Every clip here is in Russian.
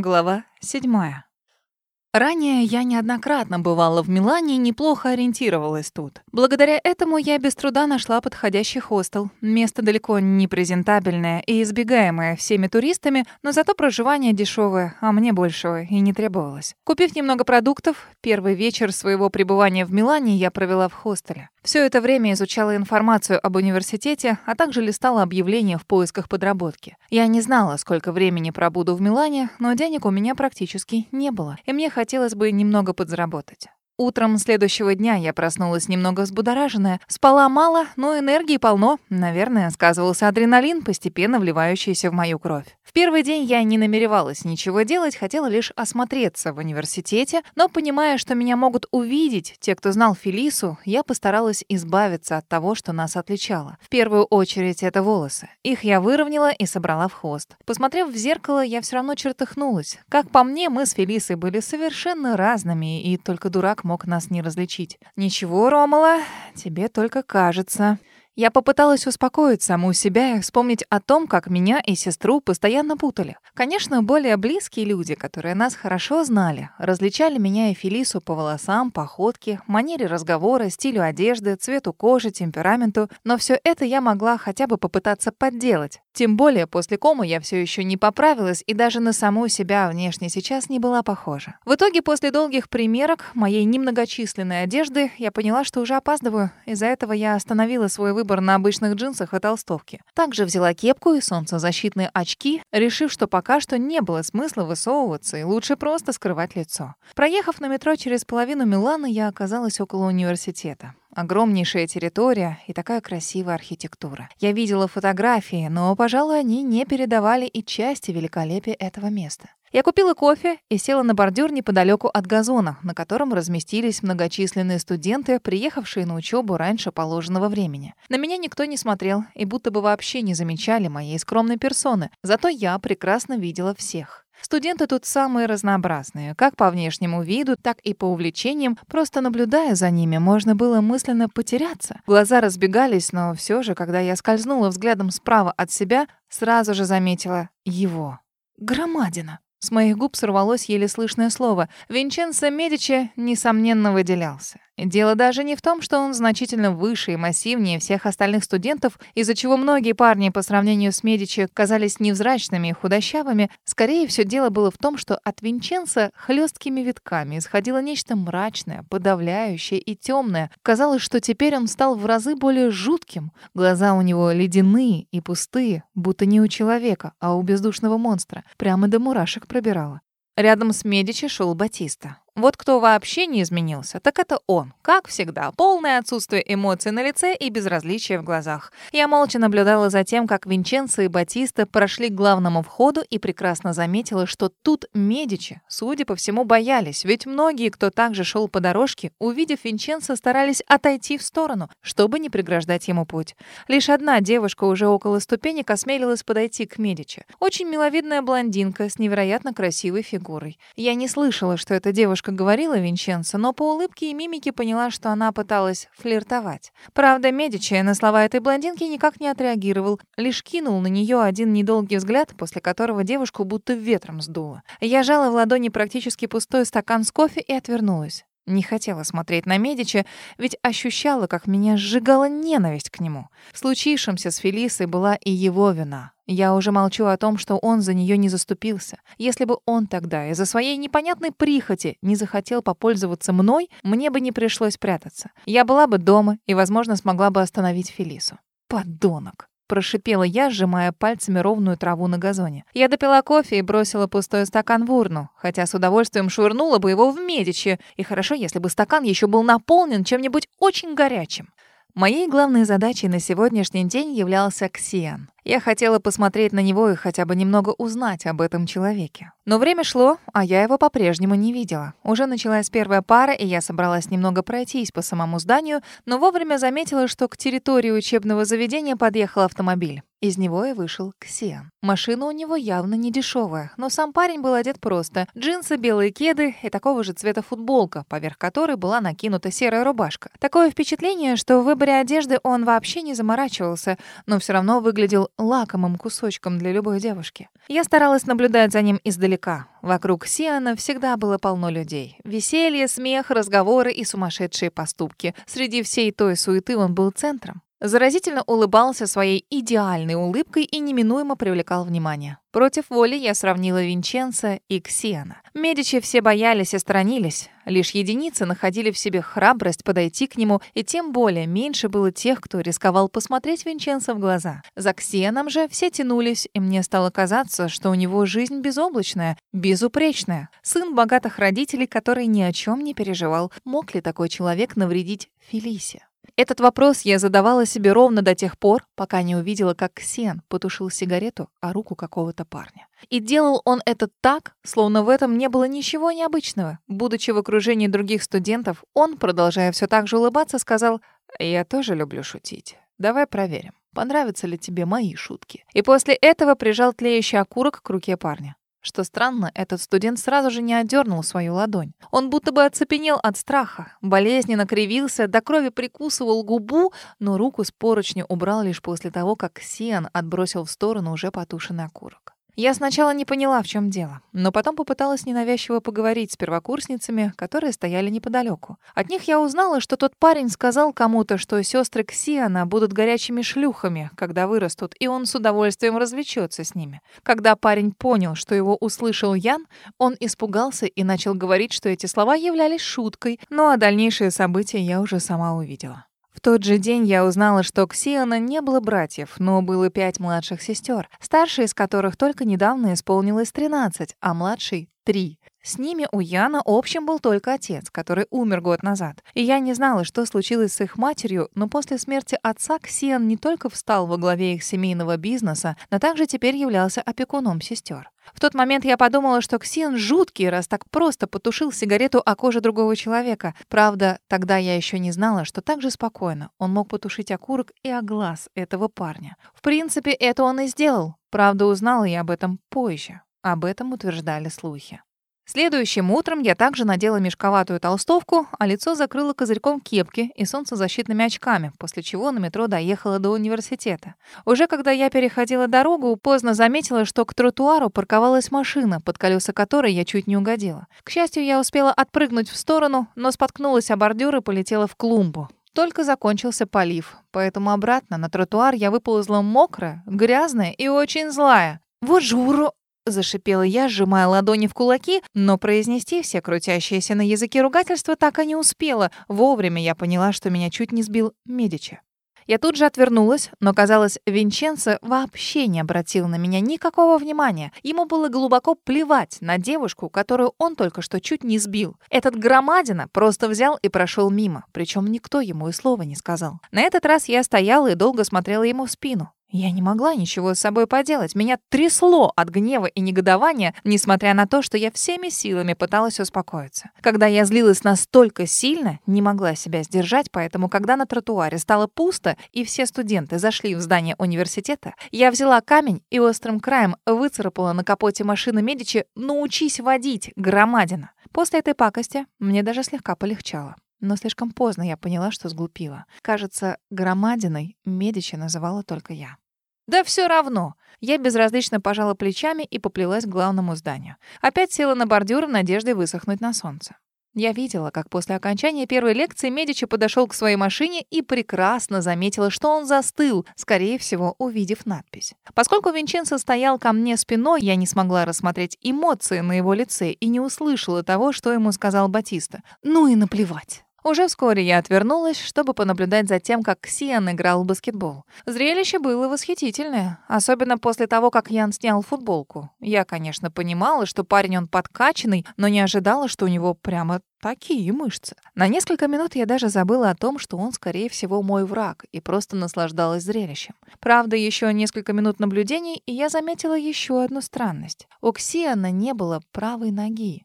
Глава седьмая. Ранее я неоднократно бывала в Милане и неплохо ориентировалась тут. Благодаря этому я без труда нашла подходящий хостел. Место далеко не презентабельное и избегаемое всеми туристами, но зато проживание дешевое, а мне большего и не требовалось. Купив немного продуктов, первый вечер своего пребывания в Милане я провела в хостеле. Все это время изучала информацию об университете, а также листала объявления в поисках подработки. Я не знала, сколько времени пробуду в Милане, но денег у меня практически не было, и мне хотелось бы немного подзаработать. Утром следующего дня я проснулась немного взбудораженная. Спала мало, но энергии полно. Наверное, сказывался адреналин, постепенно вливающийся в мою кровь. В первый день я не намеревалась ничего делать, хотела лишь осмотреться в университете, но понимая, что меня могут увидеть те, кто знал Фелису, я постаралась избавиться от того, что нас отличало. В первую очередь это волосы. Их я выровняла и собрала в хвост. Посмотрев в зеркало, я все равно чертыхнулась. Как по мне, мы с Фелисой были совершенно разными, и только дурак мог нас не различить. «Ничего, Ромала, тебе только кажется». Я попыталась успокоить саму себя и вспомнить о том, как меня и сестру постоянно путали. Конечно, более близкие люди, которые нас хорошо знали, различали меня и Фелису по волосам, походке, манере разговора, стилю одежды, цвету кожи, темпераменту, но все это я могла хотя бы попытаться подделать. Тем более после комы я все еще не поправилась и даже на саму себя внешне сейчас не была похожа. В итоге после долгих примерок моей немногочисленной одежды я поняла, что уже опаздываю. Из-за этого я остановила свой выбор на обычных джинсах и толстовке. Также взяла кепку и солнцезащитные очки, решив, что пока что не было смысла высовываться и лучше просто скрывать лицо. Проехав на метро через половину Милана, я оказалась около университета. Огромнейшая территория и такая красивая архитектура. Я видела фотографии, но, пожалуй, они не передавали и части великолепия этого места. Я купила кофе и села на бордюр неподалеку от газона, на котором разместились многочисленные студенты, приехавшие на учебу раньше положенного времени. На меня никто не смотрел и будто бы вообще не замечали моей скромной персоны, зато я прекрасно видела всех. Студенты тут самые разнообразные, как по внешнему виду, так и по увлечениям. Просто наблюдая за ними, можно было мысленно потеряться. Глаза разбегались, но все же, когда я скользнула взглядом справа от себя, сразу же заметила его. Громадина. С моих губ сорвалось еле слышное слово. Винченцо Медичи, несомненно, выделялся. Дело даже не в том, что он значительно выше и массивнее всех остальных студентов, из-за чего многие парни по сравнению с Медичи казались невзрачными и худощавыми. Скорее, все дело было в том, что от Винченца хлесткими витками исходило нечто мрачное, подавляющее и темное. Казалось, что теперь он стал в разы более жутким. Глаза у него ледяные и пустые, будто не у человека, а у бездушного монстра. Прямо до мурашек пробирало. Рядом с Медичи шел Батиста. Вот кто вообще не изменился, так это он. Как всегда, полное отсутствие эмоций на лице и безразличие в глазах. Я молча наблюдала за тем, как Винченцо и Батиста прошли к главному входу и прекрасно заметила, что тут Медичи, судя по всему, боялись, ведь многие, кто также шел по дорожке, увидев Винченцо, старались отойти в сторону, чтобы не преграждать ему путь. Лишь одна девушка уже около ступенек осмелилась подойти к Медичи. Очень миловидная блондинка с невероятно красивой фигурой. Я не слышала, что эта девушка девушка говорила Винченцо, но по улыбке и мимике поняла, что она пыталась флиртовать. Правда, Медичи на слова этой блондинки никак не отреагировал, лишь кинул на нее один недолгий взгляд, после которого девушку будто ветром сдуло. Я жала в ладони практически пустой стакан с кофе и отвернулась. Не хотела смотреть на Медичи, ведь ощущала, как меня сжигала ненависть к нему. В случившемся с Фелисой была и его вина. Я уже молчу о том, что он за нее не заступился. Если бы он тогда из-за своей непонятной прихоти не захотел попользоваться мной, мне бы не пришлось прятаться. Я была бы дома и, возможно, смогла бы остановить Фелису. Подонок прошипела я, сжимая пальцами ровную траву на газоне. Я допила кофе и бросила пустой стакан в урну, хотя с удовольствием швырнула бы его в Медичи. И хорошо, если бы стакан еще был наполнен чем-нибудь очень горячим. Моей главной задачей на сегодняшний день являлся Ксиан. Я хотела посмотреть на него и хотя бы немного узнать об этом человеке. Но время шло, а я его по-прежнему не видела. Уже началась первая пара, и я собралась немного пройтись по самому зданию, но вовремя заметила, что к территории учебного заведения подъехал автомобиль. Из него и вышел Ксен. Машина у него явно не дешевая, но сам парень был одет просто. Джинсы, белые кеды и такого же цвета футболка, поверх которой была накинута серая рубашка. Такое впечатление, что в выборе одежды он вообще не заморачивался, но все равно выглядел лакомым кусочком для любой девушки. Я старалась наблюдать за ним издалека. Вокруг Сиана всегда было полно людей. Веселье, смех, разговоры и сумасшедшие поступки. Среди всей той суеты он был центром. Заразительно улыбался своей идеальной улыбкой и неминуемо привлекал внимание. Против воли я сравнила Винченца и Ксиана. Медичи все боялись и сторонились. Лишь единицы находили в себе храбрость подойти к нему, и тем более меньше было тех, кто рисковал посмотреть Винченца в глаза. За Ксианом же все тянулись, и мне стало казаться, что у него жизнь безоблачная, безупречная. Сын богатых родителей, который ни о чем не переживал. Мог ли такой человек навредить Фелисе? Этот вопрос я задавала себе ровно до тех пор, пока не увидела, как Ксен потушил сигарету о руку какого-то парня. И делал он это так, словно в этом не было ничего необычного. Будучи в окружении других студентов, он, продолжая все так же улыбаться, сказал «Я тоже люблю шутить. Давай проверим, понравятся ли тебе мои шутки». И после этого прижал тлеющий окурок к руке парня. Что странно, этот студент сразу же не отдернул свою ладонь. Он будто бы оцепенел от страха, болезненно кривился, до крови прикусывал губу, но руку с поручни убрал лишь после того, как Сиан отбросил в сторону уже потушенный окурок. Я сначала не поняла, в чем дело, но потом попыталась ненавязчиво поговорить с первокурсницами, которые стояли неподалеку. От них я узнала, что тот парень сказал кому-то, что сестры Ксиана будут горячими шлюхами, когда вырастут, и он с удовольствием развлечется с ними. Когда парень понял, что его услышал Ян, он испугался и начал говорить, что эти слова являлись шуткой, ну а дальнейшие события я уже сама увидела. Тот же день я узнала, что Ксиона не было братьев, но было пять младших сестер, старшей из которых только недавно исполнилось 13, а младшей — 3. С ними у Яна общим был только отец, который умер год назад. И я не знала, что случилось с их матерью, но после смерти отца Ксиан не только встал во главе их семейного бизнеса, но также теперь являлся опекуном сестер. В тот момент я подумала, что Ксиан жуткий, раз так просто потушил сигарету о коже другого человека. Правда, тогда я еще не знала, что так же спокойно он мог потушить окурок и о глаз этого парня. В принципе, это он и сделал. Правда, узнала я об этом позже. Об этом утверждали слухи. Следующим утром я также надела мешковатую толстовку, а лицо закрыла козырьком кепки и солнцезащитными очками, после чего на метро доехала до университета. Уже когда я переходила дорогу, поздно заметила, что к тротуару парковалась машина, под колеса которой я чуть не угодила. К счастью, я успела отпрыгнуть в сторону, но споткнулась о бордюр и полетела в клумбу. Только закончился полив, поэтому обратно на тротуар я выползла мокрая, грязная и очень злая. Вот же уро... Зашипела я, сжимая ладони в кулаки, но произнести все крутящиеся на языке ругательства так и не успела. Вовремя я поняла, что меня чуть не сбил Медичи. Я тут же отвернулась, но, казалось, Винченцо вообще не обратил на меня никакого внимания. Ему было глубоко плевать на девушку, которую он только что чуть не сбил. Этот громадина просто взял и прошел мимо, причем никто ему и слова не сказал. На этот раз я стояла и долго смотрела ему в спину. Я не могла ничего с собой поделать. Меня трясло от гнева и негодования, несмотря на то, что я всеми силами пыталась успокоиться. Когда я злилась настолько сильно, не могла себя сдержать, поэтому, когда на тротуаре стало пусто и все студенты зашли в здание университета, я взяла камень и острым краем выцарапала на капоте машины Медичи «Научись водить, громадина». После этой пакости мне даже слегка полегчало. Но слишком поздно я поняла, что сглупила. Кажется, громадиной Медичи называла только я. Да все равно. Я безразлично пожала плечами и поплелась к главному зданию. Опять села на бордюр в надежде высохнуть на солнце. Я видела, как после окончания первой лекции Медичи подошел к своей машине и прекрасно заметила, что он застыл, скорее всего, увидев надпись. Поскольку Винченцо стоял ко мне спиной, я не смогла рассмотреть эмоции на его лице и не услышала того, что ему сказал Батиста. Ну и наплевать. Уже вскоре я отвернулась, чтобы понаблюдать за тем, как Сиан играл в баскетбол. Зрелище было восхитительное, особенно после того, как Ян снял футболку. Я, конечно, понимала, что парень он подкачанный, но не ожидала, что у него прямо такие мышцы. На несколько минут я даже забыла о том, что он, скорее всего, мой враг, и просто наслаждалась зрелищем. Правда, еще несколько минут наблюдений, и я заметила еще одну странность. У Ксиана не было правой ноги.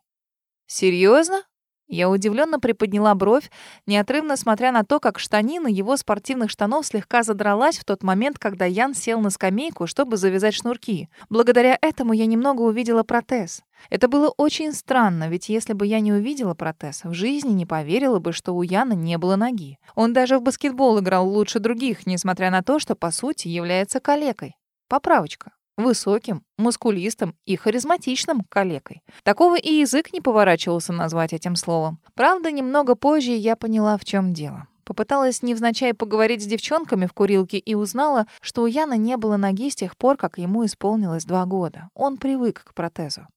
«Серьезно?» Я удивленно приподняла бровь, неотрывно смотря на то, как штанина его спортивных штанов слегка задралась в тот момент, когда Ян сел на скамейку, чтобы завязать шнурки. Благодаря этому я немного увидела протез. Это было очень странно, ведь если бы я не увидела протез, в жизни не поверила бы, что у Яна не было ноги. Он даже в баскетбол играл лучше других, несмотря на то, что, по сути, является калекой. Поправочка. Высоким, мускулистым и харизматичным калекой. Такого и язык не поворачивался назвать этим словом. Правда, немного позже я поняла, в чем дело. Попыталась невзначай поговорить с девчонками в курилке и узнала, что у Яна не было ноги с тех пор, как ему исполнилось два года. Он привык к протезу.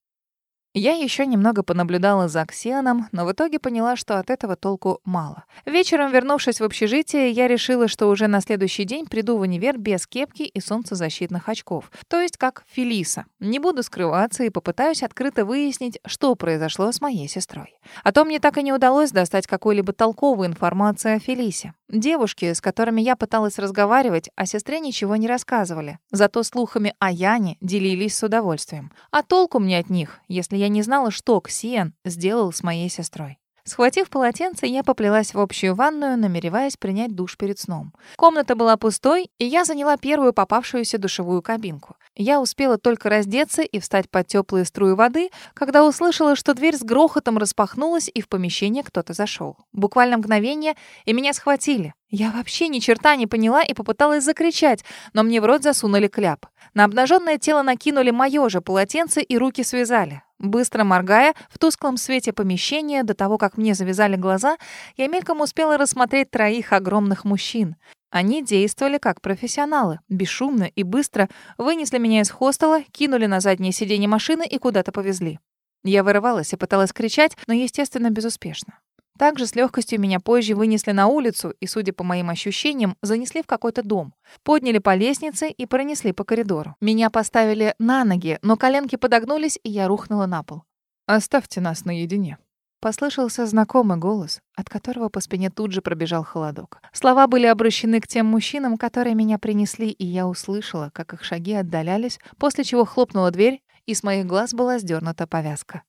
Я еще немного понаблюдала за Ксеном, но в итоге поняла, что от этого толку мало. Вечером, вернувшись в общежитие, я решила, что уже на следующий день приду в универ без кепки и солнцезащитных очков. То есть как Фелиса. Не буду скрываться и попытаюсь открыто выяснить, что произошло с моей сестрой. А то мне так и не удалось достать какой-либо толковой информации о Фелисе. Девушки, с которыми я пыталась разговаривать, о сестре ничего не рассказывали. Зато слухами о Яне делились с удовольствием. А толку мне от них, если я не знала, что Ксиен сделал с моей сестрой. Схватив полотенце, я поплелась в общую ванную, намереваясь принять душ перед сном. Комната была пустой, и я заняла первую попавшуюся душевую кабинку. Я успела только раздеться и встать под теплые струи воды, когда услышала, что дверь с грохотом распахнулась, и в помещение кто-то зашел. Буквально мгновение, и меня схватили. Я вообще ни черта не поняла и попыталась закричать, но мне в рот засунули кляп. На обнаженное тело накинули мое же полотенце и руки связали. Быстро моргая, в тусклом свете помещения, до того, как мне завязали глаза, я мельком успела рассмотреть троих огромных мужчин. Они действовали как профессионалы, бесшумно и быстро вынесли меня из хостела, кинули на заднее сиденье машины и куда-то повезли. Я вырывалась и пыталась кричать, но, естественно, безуспешно. Также с легкостью меня позже вынесли на улицу и, судя по моим ощущениям, занесли в какой-то дом. Подняли по лестнице и пронесли по коридору. Меня поставили на ноги, но коленки подогнулись, и я рухнула на пол. «Оставьте нас наедине». Послышался знакомый голос, от которого по спине тут же пробежал холодок. Слова были обращены к тем мужчинам, которые меня принесли, и я услышала, как их шаги отдалялись, после чего хлопнула дверь, и с моих глаз была сдернута повязка.